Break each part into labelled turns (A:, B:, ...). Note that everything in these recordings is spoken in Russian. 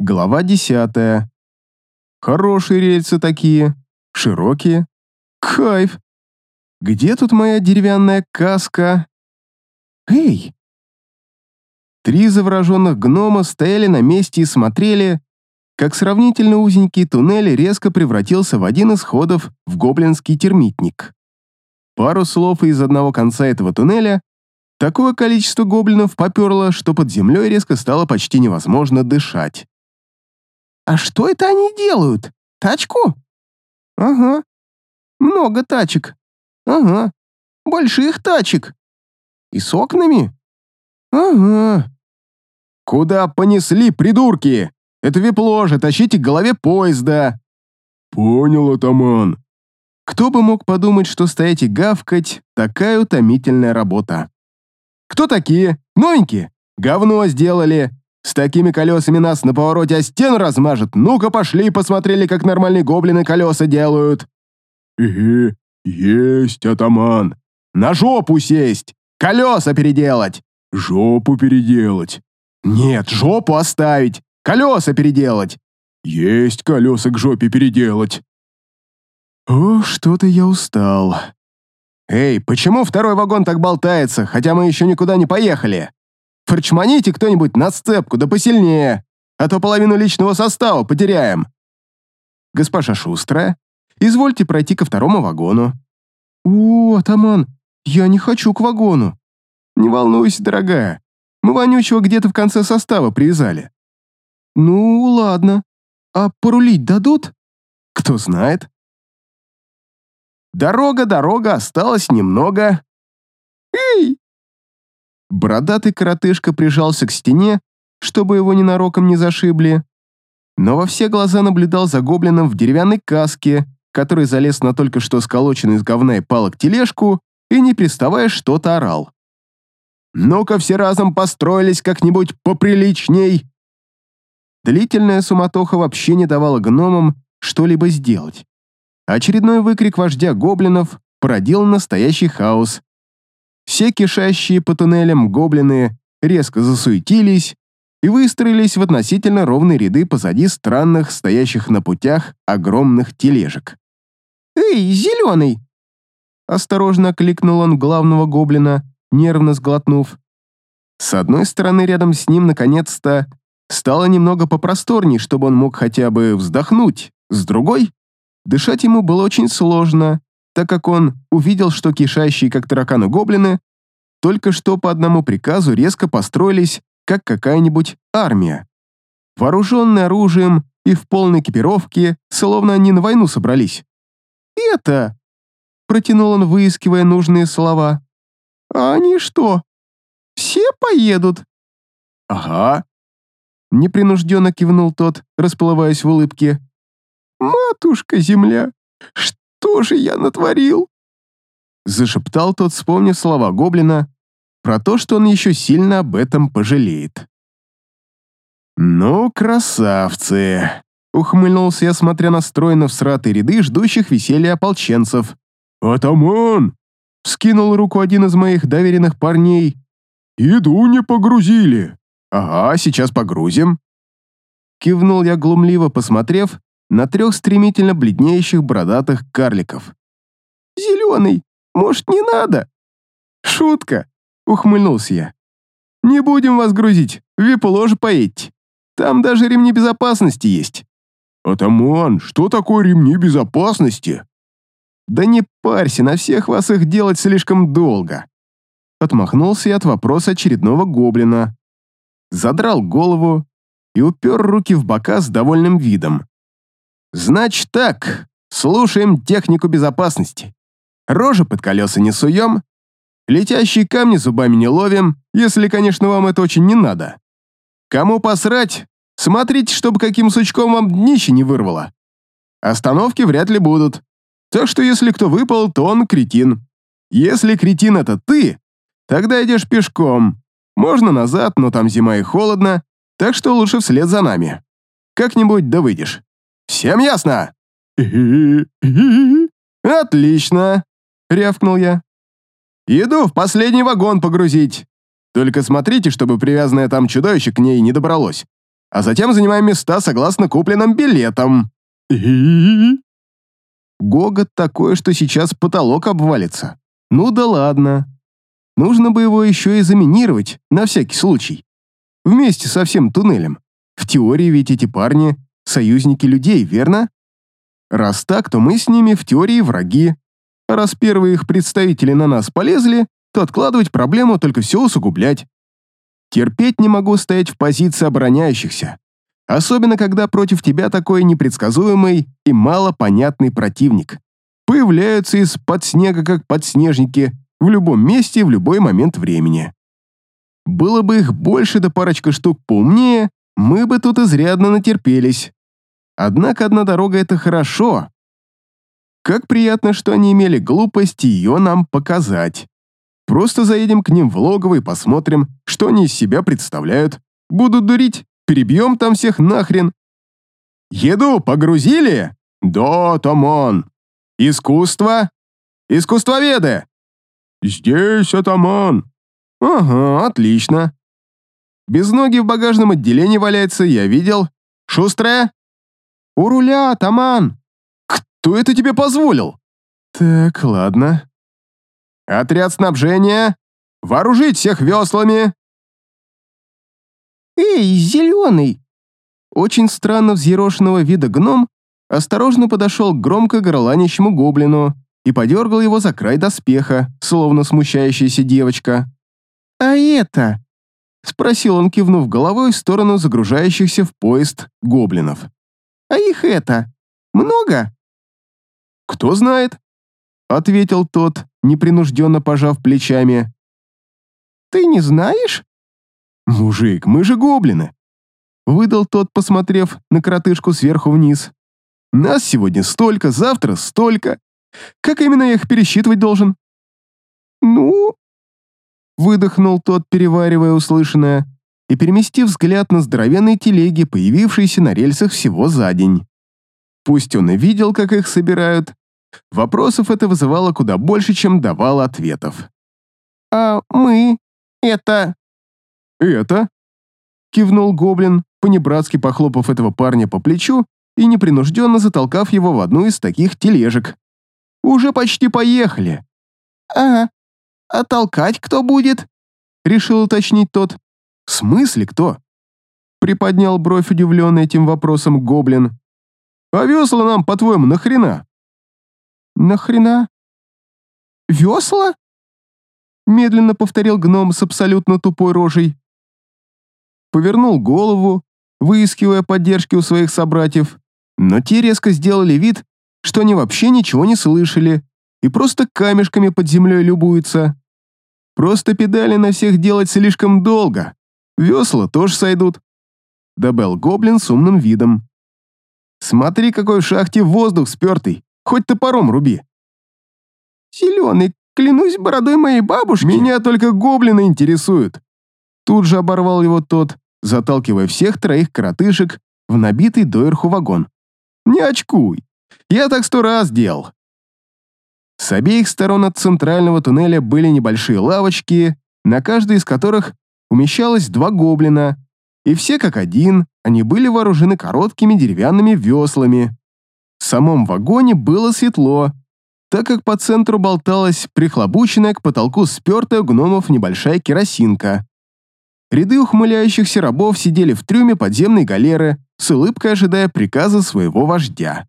A: Глава десятая. Хорошие рельсы такие, широкие. Кайф! Где тут моя деревянная каска? Эй! Три завороженных гнома стояли на месте и смотрели, как сравнительно узенький туннель резко превратился в один из ходов в гоблинский термитник. Пару слов из одного конца этого туннеля такое количество гоблинов поперло, что под землей резко стало почти невозможно дышать.
B: «А что это они делают? Тачку?» «Ага. Много тачек. Ага. Больших тачек. И с окнами?» «Ага».
A: «Куда понесли, придурки? Это випло тащите к голове поезда!»
C: «Понял, атаман».
A: Кто бы мог подумать, что стоять и гавкать — такая утомительная работа. «Кто такие? Новенькие? Говно сделали. С такими колесами нас на повороте о стену размажет. Ну-ка пошли, посмотрели, как нормальные гоблины колеса делают».
C: «Эге, есть, атаман».
A: «На жопу сесть! Колеса переделать!»
C: «Жопу переделать!»
A: «Нет, жопу оставить! Колеса переделать!»
C: «Есть колеса к жопе переделать!»
A: «О, что-то я устал. Эй, почему второй вагон так болтается, хотя мы еще никуда не поехали? Форчманите кто-нибудь на сцепку, да посильнее, а то половину личного состава потеряем. Госпожа Шустрая, извольте пройти ко второму вагону». «О, атаман, я не хочу к вагону». «Не волнуйся, дорогая, мы вонючего где-то в конце состава привязали». «Ну, ладно. А порулить дадут?» «Кто знает». Дорога, дорога, осталось немного. «Эй!» Бородатый коротышка прижался к стене, чтобы его ненароком не зашибли, но во все глаза наблюдал за гоблином в деревянной каске, который залез на только что сколоченную из говна и палок тележку и, не приставая, что-то орал. «Ну-ка все разом построились как-нибудь поприличней!» Длительная суматоха вообще не давала гномам что-либо сделать. Очередной выкрик вождя гоблинов породил настоящий хаос. Все кишащие по туннелям гоблины резко засуетились и выстроились в относительно ровные ряды позади странных, стоящих на путях огромных тележек.
B: «Эй, зеленый!»
A: Осторожно кликнул он главного гоблина, нервно сглотнув. С одной стороны, рядом с ним, наконец-то, стало немного попросторней, чтобы он мог хотя бы вздохнуть. С другой, дышать ему было очень сложно, так как он увидел, что кишащие, как тараканы гоблины, только что по одному приказу резко построились, как какая-нибудь армия. Вооруженные оружием и в полной экипировке, словно они на войну собрались. «Это...» — протянул он, выискивая нужные слова. «А они что, все поедут?» «Ага», — непринужденно кивнул тот, расплываясь в улыбке. «Матушка-земля, что же я натворил?» Зашептал тот, вспомнив слова гоблина, про то, что он еще сильно об этом пожалеет. «Ну, красавцы!» — ухмыльнулся я, смотря на стройно всратые ряды ждущих веселья ополченцев.
C: «Атаман!»
A: — скинул руку один из моих доверенных парней.
C: «Еду не погрузили!»
A: «Ага, сейчас погрузим!» Кивнул я глумливо, посмотрев на трех стремительно бледнеющих бородатых карликов. «Зеленый, может, не надо?» «Шутка!» — ухмыльнулся я. «Не будем вас грузить, в вип-ложе поедете. Там даже ремни безопасности есть».
C: «Атаман, что такое ремни безопасности?»
A: «Да не парься, на всех вас их делать слишком долго». Отмахнулся я от вопроса очередного гоблина. Задрал голову и упер руки в бока с довольным видом. Значит так, слушаем технику безопасности. Рожи под колеса не суем, летящие камни зубами не ловим, если, конечно, вам это очень не надо. Кому посрать, смотрите, чтобы каким сучком вам днище не вырвало. Остановки вряд ли будут. Так что если кто выпал, то он кретин. Если кретин это ты, тогда идешь пешком. Можно назад, но там зима и холодно, так что лучше вслед за нами. Как-нибудь да выйдешь. Всем ясно?» «Отлично!» — рявкнул я. «Иду в последний вагон погрузить. Только смотрите, чтобы привязанное там чудовище к ней не добралось. а затем занимаем места согласно купленным билетам. Гогот такой, что сейчас потолок обвалится. Ну да ладно. Нужно бы его еще и заминировать, на всякий случай. Вместе со всем туннелем. В теории ведь эти парни — союзники людей, верно? Раз так, то мы с ними в теории враги. Раз первые их представители на нас полезли, то откладывать проблему только все усугублять. Терпеть не могу стоять в позиции обороняющихся. Особенно, когда против тебя такой непредсказуемый и малопонятный противник. Появляются из-под снега, как подснежники, в любом месте в любой момент времени. Было бы их больше да парочка штук поумнее, мы бы тут изрядно натерпелись. Однако одна дорога — это хорошо. Как приятно, что они имели глупость ее нам показать. Просто заедем к ним в логово и посмотрим, что они из себя представляют. Будут дурить, перебьем там всех нахрен. Еду погрузили? Да, Томон. Искусство? Искусствоведы? Здесь, атаман. Ага, отлично. Без ноги в багажном отделении валяется, я видел. Шустрая? У руля, атаман. Кто это тебе позволил? Так, ладно. Отряд снабжения! Вооружить всех веслами!»
B: «Эй, зеленый!»
A: Очень странно взъерошенного вида гном осторожно подошел к громко горланящему гоблину и подергал его за край доспеха, словно смущающаяся девочка.
B: «А это?»
A: — спросил он, кивнув головой в сторону загружающихся в поезд гоблинов.
B: «А их это? Много?»
A: «Кто знает?» — ответил тот, непринужденно пожав плечами.
B: «Ты не знаешь?»
A: «Мужик, мы же гоблины!» Выдал тот, посмотрев на коротышку сверху вниз. «Нас сегодня столько, завтра столько. Как именно я их пересчитывать должен?»
B: «Ну...»
A: Выдохнул тот, переваривая услышанное, и переместив взгляд на здоровенные телеги, появившиеся на рельсах всего за день. Пусть он и видел, как их собирают, Вопросов это вызывало куда больше, чем давало ответов.
B: «А мы? Это...»
A: «Это?» — кивнул гоблин, понебратски похлопав этого парня по плечу и непринужденно затолкав его в одну из таких тележек. «Уже почти поехали».
B: «Ага. А толкать кто будет?»
A: — решил уточнить тот. «В смысле кто?» — приподнял бровь удивленный этим вопросом гоблин. «А весла нам, по-твоему, нахрена?»
B: «Нахрена?» «Весла?» Медленно повторил гном с абсолютно тупой рожей.
A: Повернул голову, выискивая поддержки у своих собратьев, но те резко сделали вид, что они вообще ничего не слышали и просто камешками под землей любуются. Просто педали на всех делать слишком долго. Весла тоже сойдут. Добавил гоблин с умным видом. Смотри, какой в шахте воздух спертый. Хоть топором руби.
B: Зеленый, клянусь бородой моей бабушки.
A: Меня только гоблины интересуют. Тут же оборвал его тот, заталкивая всех троих коротышек в набитый доверху вагон. Не очкуй. Я так сто раз делал. С обеих сторон от центрального туннеля были небольшие лавочки, на каждой из которых умещалось два гоблина, и все как один, они были вооружены короткими деревянными веслами. В самом вагоне было светло, так как по центру болталась прихлобученная к потолку спертая гномов небольшая керосинка. Ряды ухмыляющихся рабов сидели в трюме подземной галеры, с улыбкой ожидая приказа своего вождя.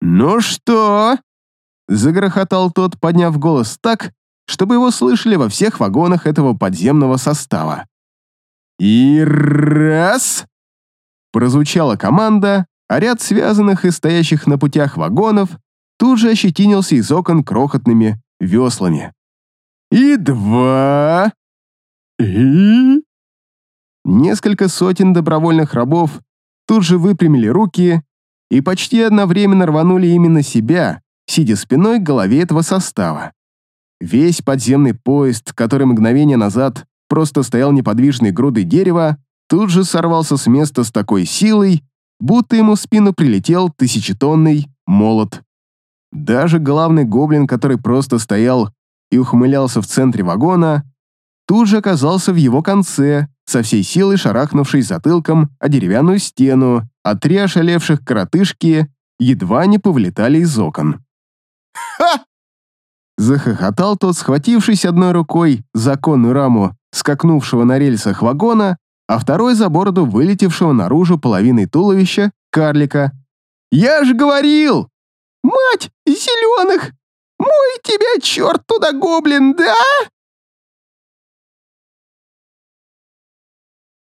A: «Ну что?» — загрохотал тот, подняв голос так, чтобы его слышали во всех вагонах этого подземного состава. «И раз!» Прозвучала команда, а ряд связанных и стоящих на путях вагонов тут же ощетинился из окон крохотными веслами. «И два...» «И...» Несколько сотен добровольных рабов тут же выпрямили руки и почти одновременно рванули именно себя, сидя спиной к голове этого состава. Весь подземный поезд, который мгновение назад просто стоял неподвижной грудой дерева, тут же сорвался с места с такой силой, будто ему в спину прилетел тысячетонный молот. Даже главный гоблин, который просто стоял и ухмылялся в центре вагона, тут же оказался в его конце, со всей силой шарахнувшись затылком о деревянную стену, а три ошалевших коротышки едва не повлетали из окон.
B: «Ха!»
A: Захохотал тот, схватившись одной рукой за конную раму скакнувшего на рельсах вагона, а второй за бороду вылетевшего наружу половиной туловища карлика. «Я же говорил!
B: Мать зеленых! Мой тебя черт туда, гоблин, да?»